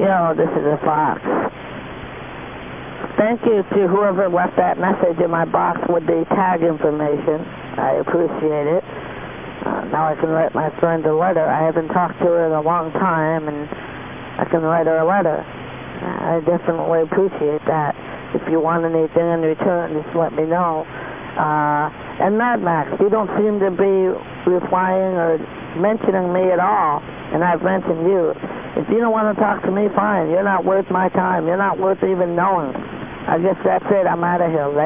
Yo, this is a Fox. Thank you to whoever left that message in my box with the tag information. I appreciate it. Uh, now I can write my friend a letter. I haven't talked to her in a long time, and I can write her a letter. I definitely appreciate that. If you want anything in return, just let me know. Uh, and Mad Max, you don't seem to be replying or mentioning me at all, and I've mentioned you. If you don't want to talk to me, fine. You're not worth my time. You're not worth even knowing. I guess that's it. I'm out of here. Later.